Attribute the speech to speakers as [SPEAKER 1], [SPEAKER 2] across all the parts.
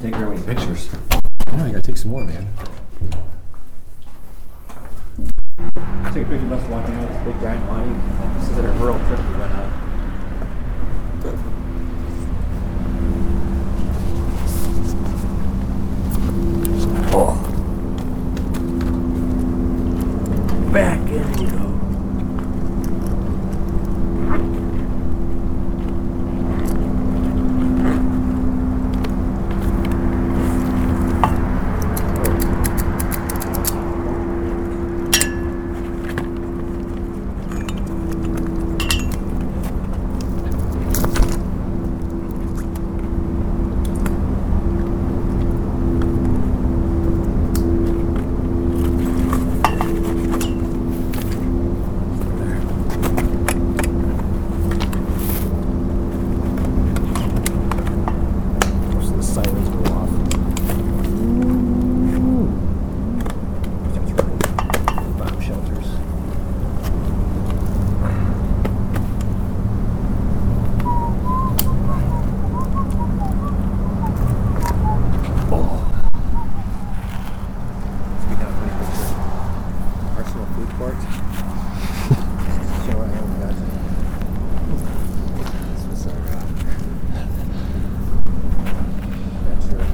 [SPEAKER 1] didn't take very many pictures.
[SPEAKER 2] I know, I gotta take some more, man.
[SPEAKER 1] I Take a picture of us walking out this big giant awning. This is at a rural trip we went on.
[SPEAKER 3] Back in you go.
[SPEAKER 2] Most of the sirens go off. That's right. Bomb shelters.
[SPEAKER 1] Speaking of funny picture, Arsenal food court. Show where I am, guys. This was our uh, venture.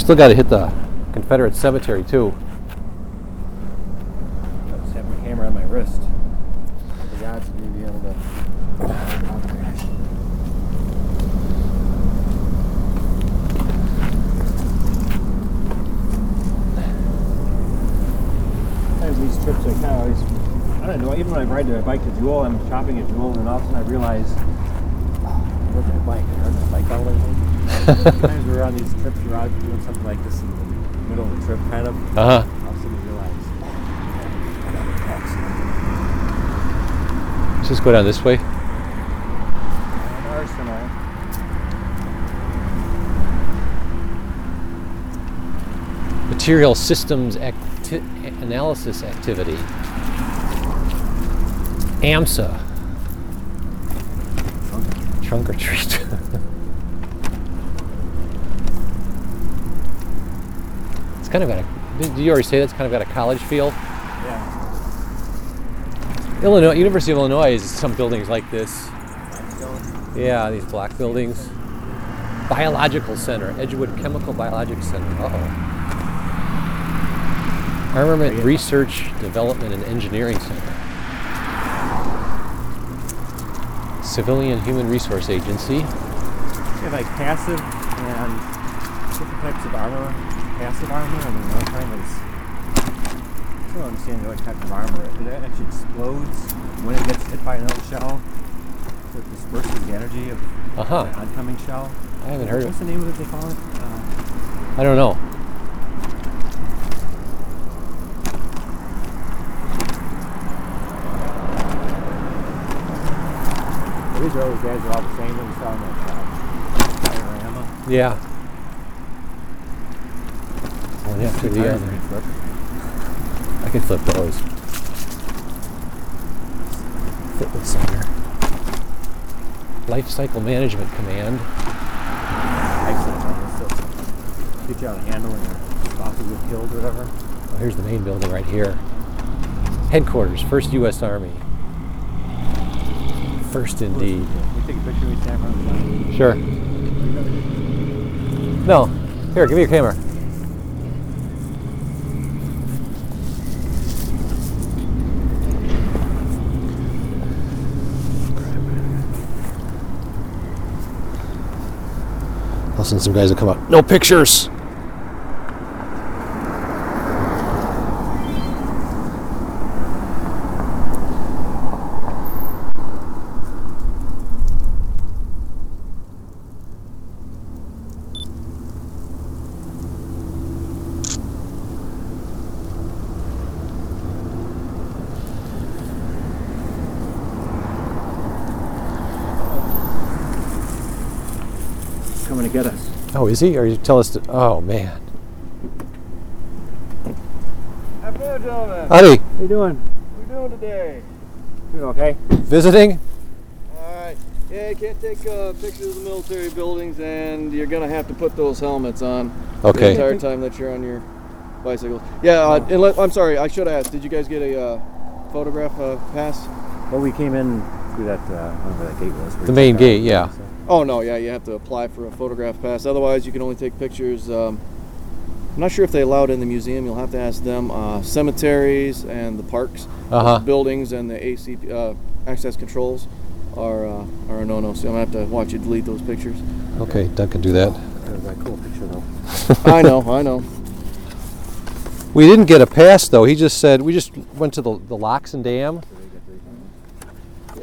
[SPEAKER 2] We still gotta hit the Confederate cemetery too.
[SPEAKER 1] I just have my camera on my wrist. The odds of me being able to. Sometimes these trips I kind of always, I don't know, even when I ride my bike to Jewel, I'm shopping at Jewel, and all of a sudden I realize, oh, where's my bike? I rode my bike all the way. Sometimes we're on these trips, we're out doing something like this in the middle of the trip, kind of.
[SPEAKER 2] Uh huh.
[SPEAKER 1] All of a sudden you realize,
[SPEAKER 2] Let's just go down this way.
[SPEAKER 1] Arsenal.
[SPEAKER 2] Material systems acti- analysis activity. AMSA. Trunk or treat. it's kind of got a. Did you already say that's kind of got a college feel?
[SPEAKER 1] Yeah.
[SPEAKER 2] Illinois, University of Illinois is some buildings like this. Yeah, these black buildings. Biological Center, Edgewood Chemical Biologics Center. Uh oh. Armament Research, Development, and Engineering Center. Civilian Human Resource Agency.
[SPEAKER 1] You have like passive and different types of armor. Passive armor, and then another kind is. I don't understand what type of armor. It it actually explodes when it gets hit by another shell. So it disperses the energy of
[SPEAKER 2] Uh huh.
[SPEAKER 1] the oncoming shell.
[SPEAKER 2] I haven't heard
[SPEAKER 1] What's
[SPEAKER 2] of
[SPEAKER 1] the name of it they call it? Uh,
[SPEAKER 2] I don't know.
[SPEAKER 1] these are all the guys are all the same that we saw in that uh, diorama.
[SPEAKER 2] Yeah. One after the
[SPEAKER 1] Tires
[SPEAKER 2] other.
[SPEAKER 1] are flip.
[SPEAKER 2] I can flip those. Fitness Center. Life Cycle Management Command.
[SPEAKER 1] I've seen it on this. So get you handle and your spouses get killed or whatever.
[SPEAKER 2] Oh, here's the main building right here. Headquarters, 1st U.S. Army. First indeed.
[SPEAKER 1] We take a picture of each camera.
[SPEAKER 2] Sure. No. Here, give me your camera. I'll some guys to come out. No pictures! Oh, is he? Or you tell us to? Oh man.
[SPEAKER 4] Have fun, gentlemen.
[SPEAKER 2] Howdy.
[SPEAKER 1] How you doing?
[SPEAKER 4] What are we doing today?
[SPEAKER 1] Doing okay?
[SPEAKER 2] Visiting?
[SPEAKER 4] All right. Yeah, you can't take uh, pictures of the military buildings, and you're gonna have to put those helmets on the entire time that you're on your bicycle. Yeah. Uh, and let, I'm sorry. I should ask. Did you guys get a uh, photograph uh, pass?
[SPEAKER 1] Well, we came in through that, uh, whatever that gate was.
[SPEAKER 2] The main
[SPEAKER 1] check out,
[SPEAKER 2] gate, yeah.
[SPEAKER 1] so-
[SPEAKER 4] Oh no. Yeah, you have to apply for a photograph pass. Otherwise, you can only take pictures. Um, I'm not sure if they allow it in the museum. You'll have to ask them. Uh, cemeteries and the parks,
[SPEAKER 2] Uh huh.
[SPEAKER 4] buildings, and the AC uh, access controls are uh, are a no-no. So I'm gonna have to watch you delete those pictures.
[SPEAKER 2] Okay, Doug can do that.
[SPEAKER 1] That cool picture, though.
[SPEAKER 4] I know. I know.
[SPEAKER 2] We didn't get a pass though. He just said we just went to the the locks and dam.
[SPEAKER 4] Yeah.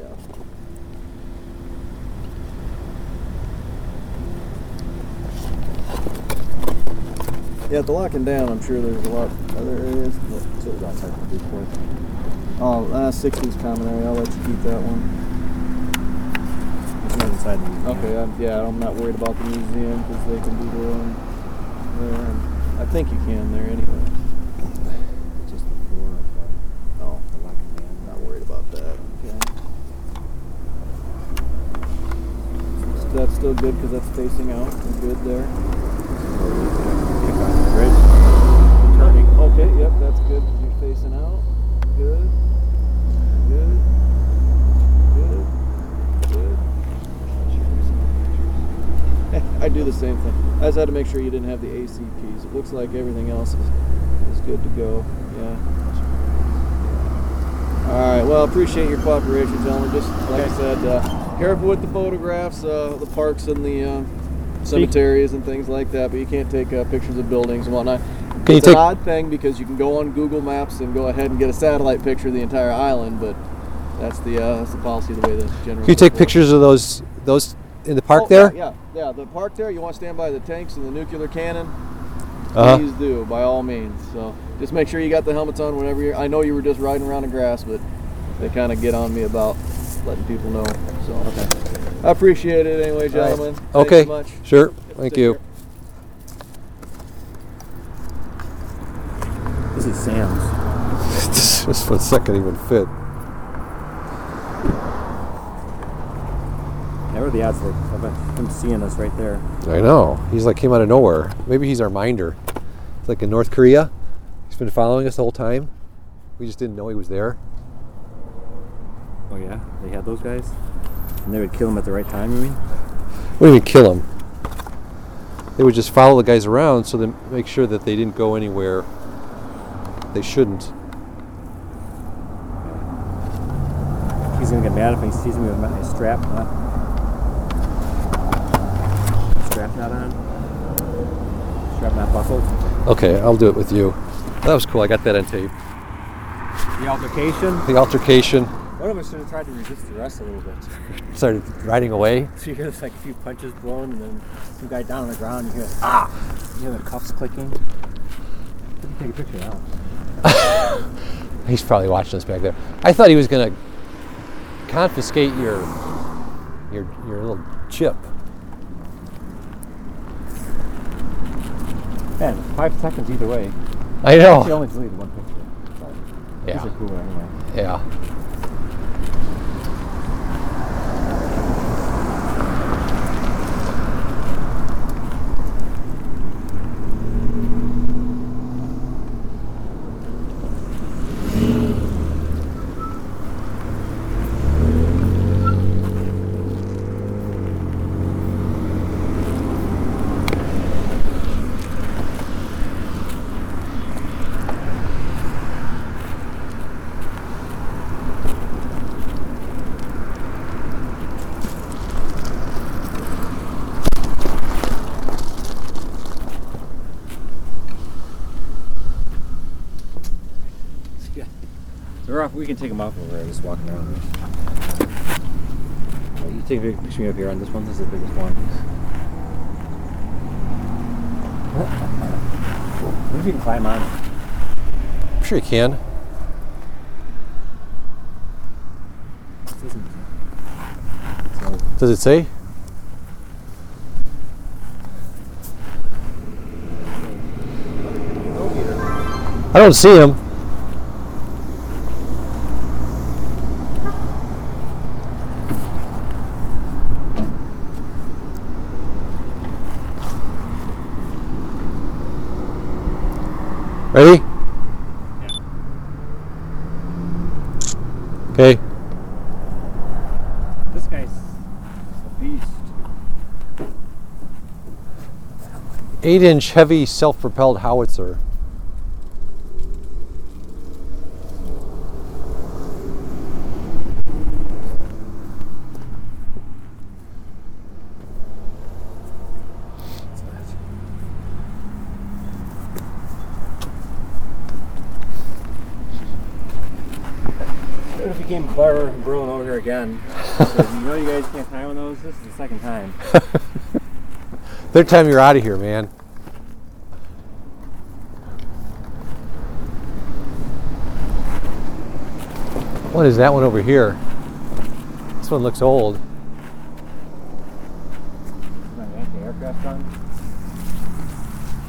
[SPEAKER 4] Yeah, the locking down, I'm sure there's a lot other areas. But,
[SPEAKER 1] So it outside the big point.
[SPEAKER 4] oh, uh, 60s common area. I'll let you keep that one.
[SPEAKER 1] It's not inside the museum.
[SPEAKER 4] Okay, I'm, yeah, I'm not worried about the museum because they can do their own. Their. I think you can there anyway.
[SPEAKER 1] Just the floor of
[SPEAKER 4] Oh,
[SPEAKER 1] the locking dam.
[SPEAKER 4] not worried about that. Okay. So that's still good because that's facing out. We're good there.
[SPEAKER 1] Kick off the bridge.
[SPEAKER 4] Turning. Okay, yep, that's good. You're facing out. Good. Good. Good. Good. I do the same thing. I just had to make sure you didn't have the ACPs. It looks like everything else is, is good to go. Yeah. All right. Well, appreciate your cooperation, gentlemen. Just like I said, uh, careful with the photographs, uh, the parks and the uh, cemeteries and things like that. But you can't take uh, pictures of buildings and whatnot.
[SPEAKER 2] Can you
[SPEAKER 4] it's
[SPEAKER 2] take-
[SPEAKER 4] an odd thing because you can go on Google Maps and go ahead and get a satellite picture of the entire island, but that's the uh, that's the policy the way the general.
[SPEAKER 2] Can you take pictures of those those in the park
[SPEAKER 4] Oh,
[SPEAKER 2] there?
[SPEAKER 4] Yeah, yeah, yeah. The park there. You want to stand by the tanks and the nuclear cannon?
[SPEAKER 2] Uh-huh.
[SPEAKER 4] Please do, by all means. So just make sure you got the helmets on whenever you're. I know you were just riding around the grass, but they kind of get on me about letting people know. So okay. I appreciate it anyway, gentlemen. Thanks
[SPEAKER 2] Okay.
[SPEAKER 4] so much.
[SPEAKER 2] Sure. Thank
[SPEAKER 4] take
[SPEAKER 2] you.
[SPEAKER 4] care.
[SPEAKER 1] This is Sam's.
[SPEAKER 2] Just for a second even fit.
[SPEAKER 1] What are the odds of him seeing us right there?
[SPEAKER 2] I know. He's like came out of nowhere. Maybe he's our minder. It's like in North Korea. He's been following us the whole time. We just didn't know he was there.
[SPEAKER 1] Oh yeah, they had those guys, and they would kill him at the right time. You mean?
[SPEAKER 2] We didn't even kill him. They would just follow the guys around so they make sure that they didn't go anywhere they shouldn't.
[SPEAKER 1] He's gonna get mad if he sees me with my strap not strap not on, strap not buckled.
[SPEAKER 2] Okay, I'll do it with you. That was cool. I got that on tape.
[SPEAKER 1] The altercation.
[SPEAKER 2] The altercation
[SPEAKER 1] One of us should have tried to resist the rest a little bit.
[SPEAKER 2] started riding away.
[SPEAKER 1] So you hear like a few punches blown, and then some guy down on the ground. You hear ah, you hear the cuffs clicking. Take a picture now.
[SPEAKER 2] He's probably watching us back there. I thought he was gonna confiscate your your your little chip.
[SPEAKER 1] Man, five seconds either way.
[SPEAKER 2] I
[SPEAKER 1] She
[SPEAKER 2] know.
[SPEAKER 1] only deleted one picture.
[SPEAKER 2] Yeah.
[SPEAKER 1] anyway.
[SPEAKER 2] Yeah.
[SPEAKER 1] Yeah. We can take them off when we're just walking around. Right, you take a big picture up here on this one. This is the biggest one. If you can climb on
[SPEAKER 2] I'm sure you can. Does it say? I don't see him. Ready? Yeah. Okay.
[SPEAKER 1] This guy's a beast.
[SPEAKER 2] Eight inch heavy self propelled howitzer.
[SPEAKER 1] It became Blair and Bruin over here again. So, you know you guys can't tie one of those. This is the second time.
[SPEAKER 2] Third time you're out of here, man. What is that one over here? This one looks old.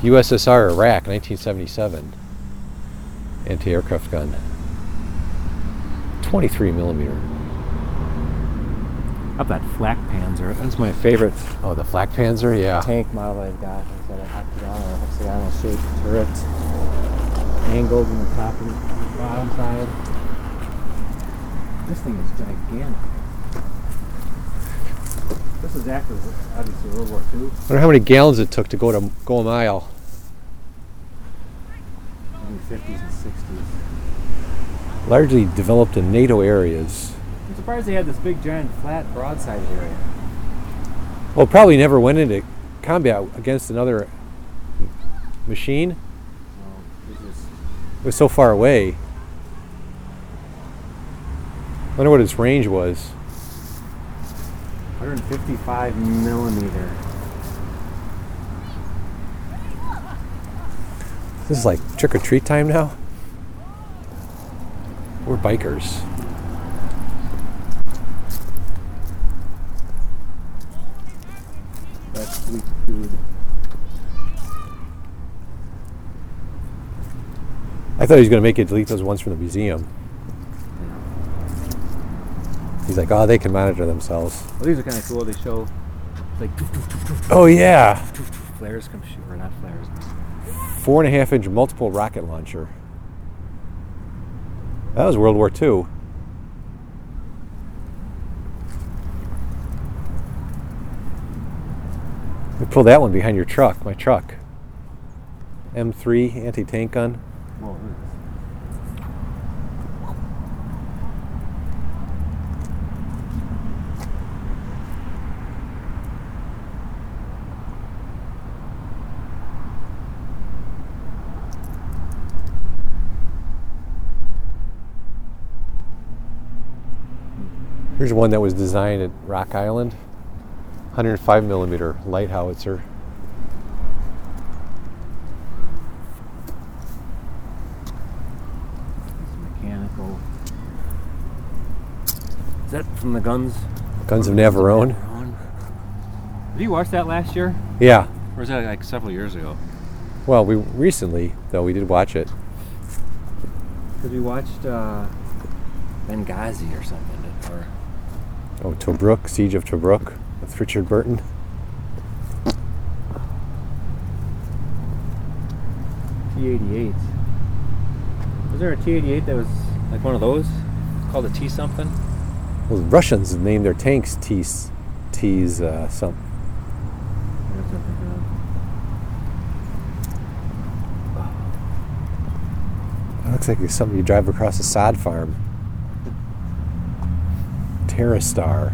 [SPEAKER 2] USSR Iraq, 1977. Anti-aircraft gun. 23 millimeter.
[SPEAKER 1] Up that flak Panzer. That's my favorite
[SPEAKER 2] Oh, the Flak Panzer, yeah.
[SPEAKER 1] tank model I've got. It's got a octagon or hexagonal shaped turret. Angled in the top and bottom side. This thing is gigantic. This is after obviously World War II.
[SPEAKER 2] I wonder how many gallons it took to go to go a mile.
[SPEAKER 1] in the 50s and 60s.
[SPEAKER 2] Largely developed in NATO areas.
[SPEAKER 1] Surprised they had this big, giant, flat, broadside area.
[SPEAKER 2] Well, probably never went into combat against another machine.
[SPEAKER 1] So it's just
[SPEAKER 2] It was so far away. I wonder what its range was.
[SPEAKER 1] 155 millimeter.
[SPEAKER 2] This is like trick or treat time now. We're bikers.
[SPEAKER 1] That's sweet food.
[SPEAKER 2] I thought he was going to make it delete those ones from the museum. He's like, oh, they can monitor themselves.
[SPEAKER 1] Well, these are kind of cool. They show like
[SPEAKER 2] Oh, yeah.
[SPEAKER 1] flares come shoot, or not flares.
[SPEAKER 2] Four and a half inch multiple rocket launcher. That was World War II. You pull that one behind your truck, my truck. M3 anti tank gun.
[SPEAKER 1] Whoa, look at this.
[SPEAKER 2] Here's one that was designed at Rock Island 105 millimeter light howitzer.
[SPEAKER 1] It's mechanical. Is that from the guns?
[SPEAKER 2] Guns of Navarone.
[SPEAKER 1] Did you watch that last year?
[SPEAKER 2] Yeah.
[SPEAKER 1] Or was that like several years ago?
[SPEAKER 2] Well, we recently, though, we did watch it.
[SPEAKER 1] Because we watched uh, Benghazi or something.
[SPEAKER 2] Oh, Tobruk, Siege of Tobruk with Richard Burton.
[SPEAKER 1] T-88. Was there a T-88 that was like one of those? Called a T something?
[SPEAKER 2] Well, the Russians named their tanks T's, T's uh, some.
[SPEAKER 1] That's what I'm thinking of.
[SPEAKER 2] It looks like it's something you drive across a sod farm. Terrastar.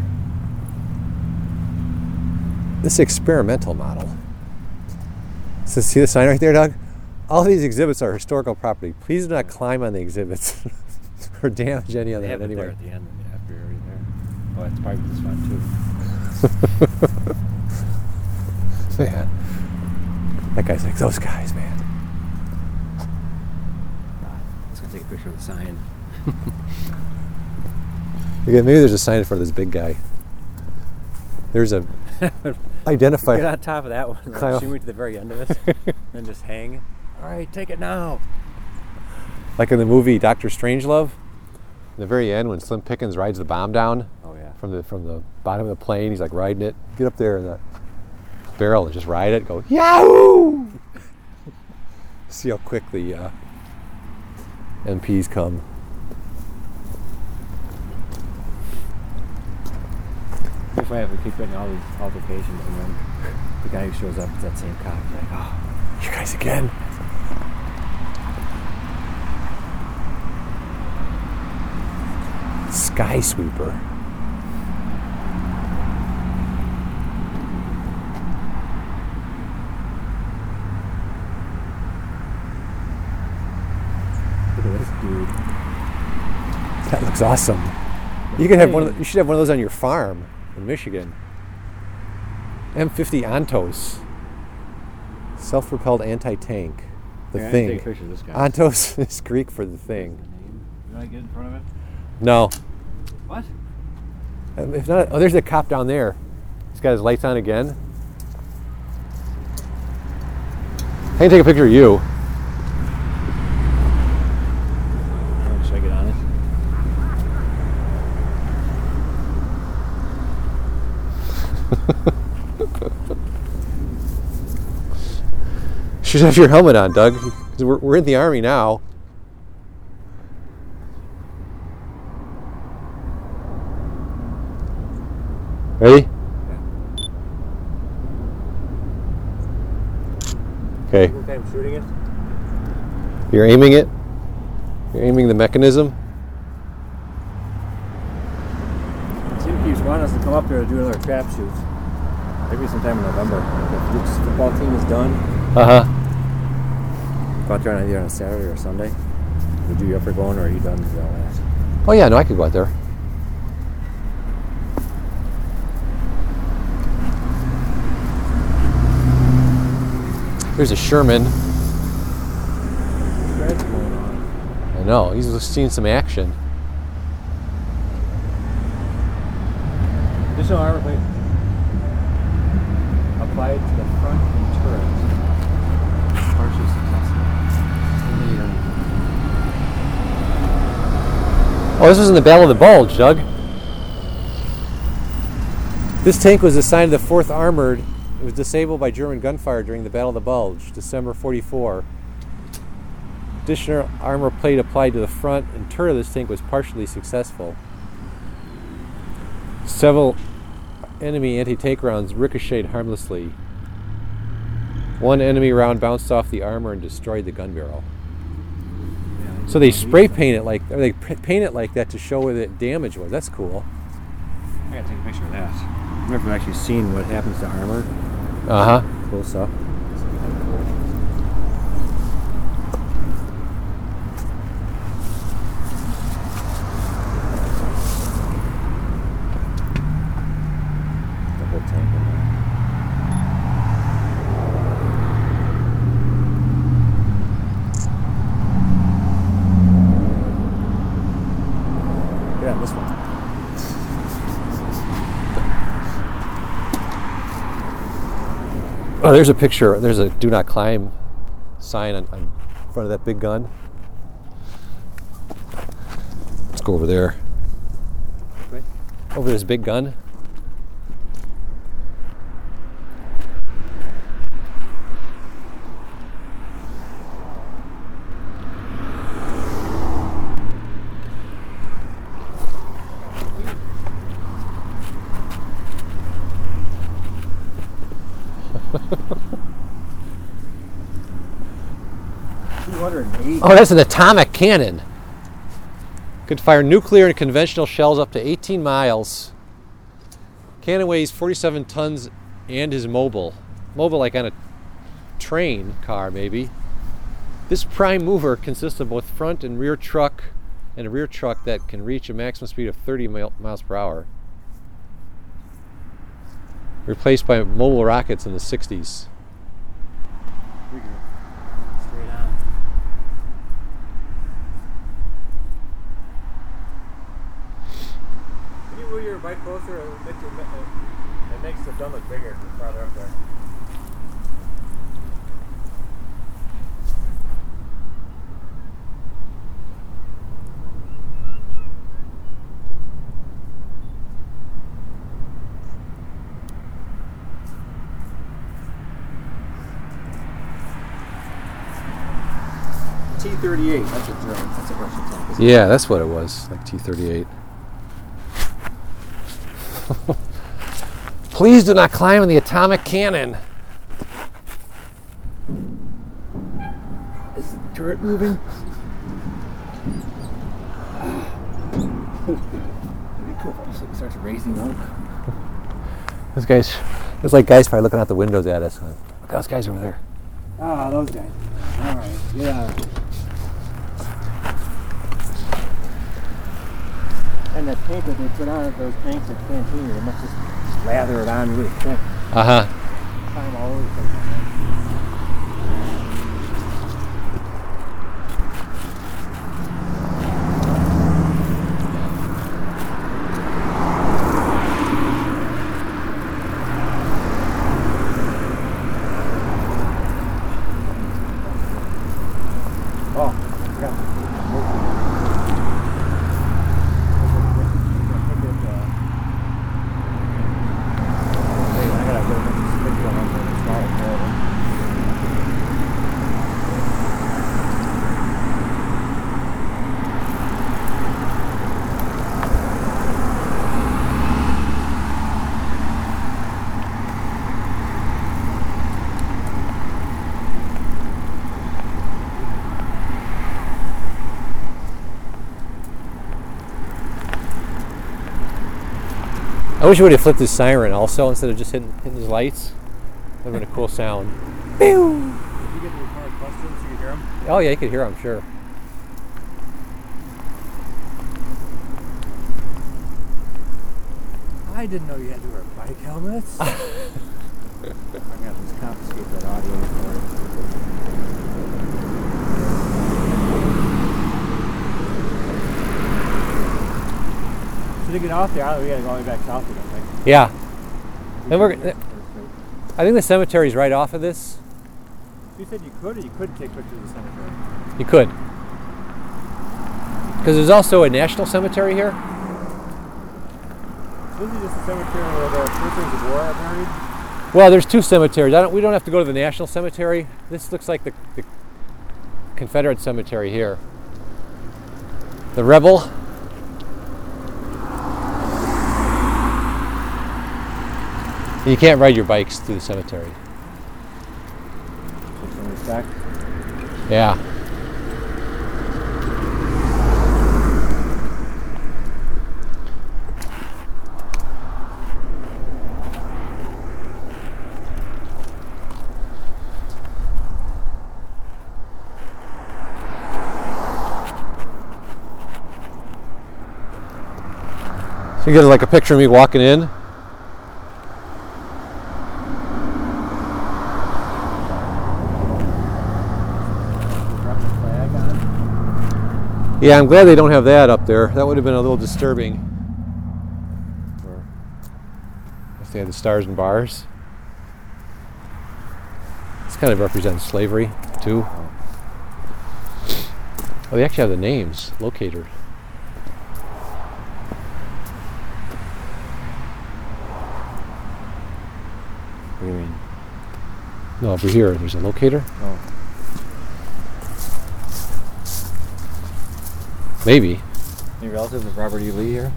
[SPEAKER 2] This experimental model. So see the sign right there, Doug? All these exhibits are historical property. Please do not climb on the exhibits or damage any of them
[SPEAKER 1] have
[SPEAKER 2] in
[SPEAKER 1] it
[SPEAKER 2] any
[SPEAKER 1] there at the end after you're there. Oh, it's probably this one too.
[SPEAKER 2] Man. That guy's like, those guys, man.
[SPEAKER 1] Let's go take a picture of the sign.
[SPEAKER 2] Okay, maybe there's a sign in front of this big guy. There's a identifier.
[SPEAKER 1] Get on top of that one.
[SPEAKER 2] Climb
[SPEAKER 1] Like, shoot me to the very end of it, and just hang. All right, take it now.
[SPEAKER 2] Like in the movie Doctor Strangelove, in the very end when Slim Pickens rides the bomb down
[SPEAKER 1] Oh yeah.
[SPEAKER 2] from the from the bottom of the plane, he's like riding it. Get up there in the barrel and just ride it. Go Yahoo! See how quick the uh, MPs come.
[SPEAKER 1] I ever keep getting all these altercations and then the guy who shows up is that same cop. Like, oh,
[SPEAKER 2] You guys again? Sky Sweeper.
[SPEAKER 1] look at this dude.
[SPEAKER 2] That looks awesome. You can have one. Of the, you should have one of those on your farm in Michigan. M50 Ontos, self-propelled anti-tank. The
[SPEAKER 1] Yeah, I
[SPEAKER 2] thing.
[SPEAKER 1] Take a of this guy.
[SPEAKER 2] Ontos is Greek for the thing.
[SPEAKER 1] You want get in front of it?
[SPEAKER 2] No,
[SPEAKER 1] What?
[SPEAKER 2] Um, if not, oh, there's a cop down there. He's got his lights on again. I can take a picture of you.
[SPEAKER 1] Should I get on it?
[SPEAKER 2] You should have your helmet on, Doug. We're, we're in the army now. Ready? Okay,
[SPEAKER 1] Okay, I'm shooting it.
[SPEAKER 2] you're aiming it. You're aiming the mechanism.
[SPEAKER 1] Team keeps wanting us to come up there to do another trap shoot. Maybe sometime in November. If Luke's football team is done,
[SPEAKER 2] Uh huh.
[SPEAKER 1] Go out there on either on a Saturday or Sunday. Would you up for going, or are you done with all that?
[SPEAKER 2] Oh yeah, no, I could go out there. There's a Sherman.
[SPEAKER 1] What's going on?
[SPEAKER 2] I know he's seen some action.
[SPEAKER 1] Additional armor plate applied to the front and turret. Partially successful. Only, um,
[SPEAKER 2] Oh, this was in the Battle of the Bulge, Doug. This tank was assigned to the 4th Armored. It was disabled by German gunfire during the Battle of the Bulge, December 44. Additional armor plate applied to the front and turret of this tank was partially successful. Several enemy anti-tank rounds ricocheted harmlessly. One enemy round bounced off the armor and destroyed the gun barrel. So they spray paint it like, or they paint it like that to show where the damage was. That's cool.
[SPEAKER 1] I gotta take a picture of that. I've never actually seen what happens to armor
[SPEAKER 2] Uh huh.
[SPEAKER 1] close up. The whole tank in there. Yeah, this one.
[SPEAKER 2] Oh, there's a picture. There's a "Do not climb" sign on, on front of that big gun. Let's go over there. Over this big gun.
[SPEAKER 1] Two hundred and eight.
[SPEAKER 2] Oh, that's an atomic cannon. Could fire nuclear and conventional shells up to 18 miles. Cannon weighs 47 tons and is mobile. Mobile like on a train car, maybe. This prime mover consists of both front and rear truck and a rear truck that can reach a maximum speed of 30 miles per hour. Replaced by mobile rockets in the 60s.
[SPEAKER 1] bite closer, it makes, it makes the gun look bigger farther up there. T-38, that's a drone. That's a Russian tank.
[SPEAKER 2] Yeah, that's what it was, like T-38. Please do not climb in the atomic cannon.
[SPEAKER 1] Is the turret moving? It'd be cool if it starts raising up.
[SPEAKER 2] Those guys, it's like guys probably looking out the windows at us. Look, those guys over there.
[SPEAKER 1] Ah, those guys. All right. Yeah. And that paint that they put on those tanks at Canteen, they must just lather it on really quick.
[SPEAKER 2] Uh huh.
[SPEAKER 1] Climb all over the place. Oh, I forgot. I gotta go make this picture on the small phone.
[SPEAKER 2] I wish you would have flipped his siren also instead of just hitting, hitting his lights. That would have been a cool sound.
[SPEAKER 1] Did you get the recorded questions so you hear them?
[SPEAKER 2] Oh yeah, you could hear. I'm sure.
[SPEAKER 1] I didn't know you had to wear bike helmets. I'm gonna to just confiscate that audio recording. To get off the island, we gotta go all the way back south again, right?
[SPEAKER 2] Yeah. And we're. I think the cemetery's right off of this.
[SPEAKER 1] You said you could, or you couldn't take pictures of the cemetery.
[SPEAKER 2] You could. Because there's also a national cemetery here.
[SPEAKER 1] This is just a cemetery where the prisoners of war are buried.
[SPEAKER 2] Well, there's two cemeteries. I don't. We don't have to go to the national cemetery. This looks like the, the Confederate cemetery here. The rebel. You can't ride your bikes through the cemetery. Yeah. So you get like a picture of me walking in.
[SPEAKER 1] Drop the flag on.
[SPEAKER 2] Yeah, I'm glad they don't have that up there. That would have been a little disturbing. Or if they had the stars and bars. This kind of represents slavery, too. Oh, they actually have the names located.
[SPEAKER 1] What do you mean?
[SPEAKER 2] No, over here, there's a locator.
[SPEAKER 1] Oh.
[SPEAKER 2] Maybe.
[SPEAKER 1] Any relatives of Robert E. Lee here?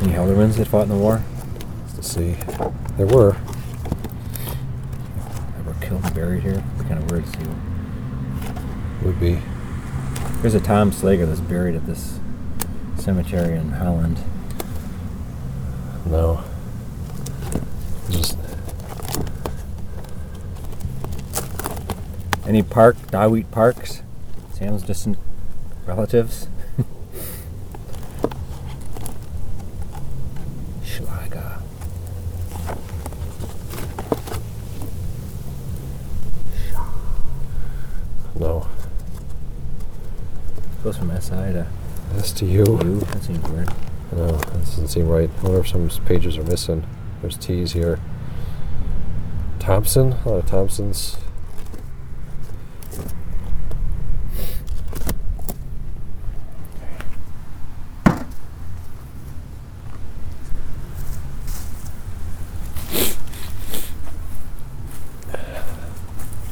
[SPEAKER 1] Any Heldermans that fought in the war?
[SPEAKER 2] Let's see. There were.
[SPEAKER 1] That were killed and buried here? It's kind of weird to see them.
[SPEAKER 2] Would be.
[SPEAKER 1] There's a Tom Slager that's buried at this cemetery in Holland.
[SPEAKER 2] No. Just
[SPEAKER 1] Any park, Dawit Parks? Sam's distant relatives? Schlager.
[SPEAKER 2] no.
[SPEAKER 1] Goes from SI to uh,
[SPEAKER 2] That's to you.
[SPEAKER 1] U. That seems weird.
[SPEAKER 2] No, that doesn't seem right. I wonder if some pages are missing. There's T's here. Thompson? A lot of Thompsons.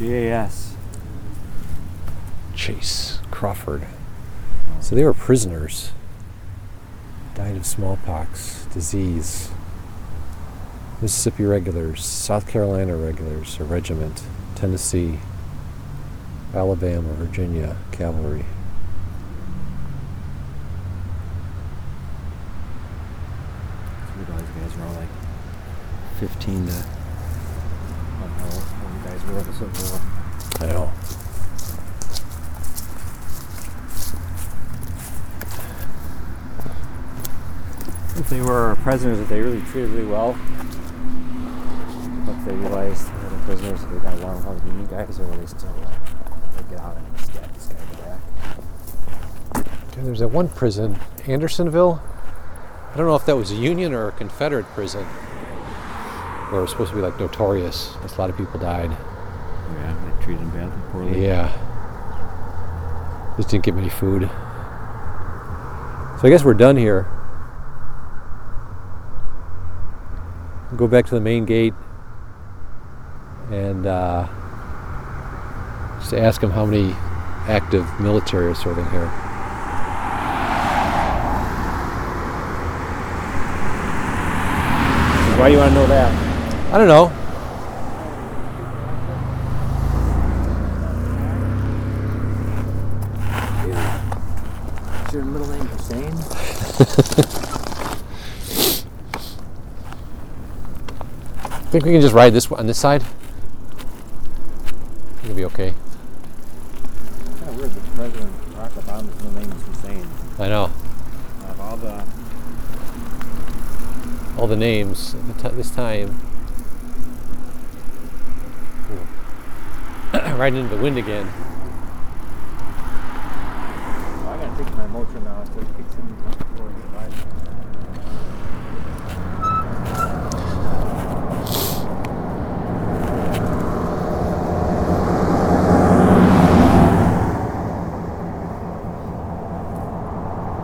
[SPEAKER 1] GAS.
[SPEAKER 2] Chase Crawford. So they were prisoners. Died of smallpox, disease. Mississippi regulars, South Carolina regulars, a regiment, Tennessee, Alabama, Virginia, cavalry.
[SPEAKER 1] You guys, you guys were all like 15 to. I know when you guys were in the Civil War.
[SPEAKER 2] I know.
[SPEAKER 1] If they were prisoners, if they really treated really well, but they realized that the prisoners, they got along with all the Union guys, or were they still uh, they get out and stab this guy in the back?
[SPEAKER 2] Okay, there's that one prison, Andersonville. I don't know if that was a Union or a Confederate prison. Where it was supposed to be like notorious. A lot of people died.
[SPEAKER 1] Yeah, they treated him badly, poorly.
[SPEAKER 2] Yeah. Just didn't get any food. So I guess we're done here. Go back to the main gate and uh, just ask them how many active military are serving here.
[SPEAKER 1] Why do you want to know that?
[SPEAKER 2] I don't know.
[SPEAKER 1] Is your middle name
[SPEAKER 2] think we can just ride this one on this side. It'll be okay.
[SPEAKER 1] Kind of weird that President Barack Obama's middle name is Hussein.
[SPEAKER 2] I know.
[SPEAKER 1] Out of all the
[SPEAKER 2] All the names at the ti- this time. Riding into the wind again.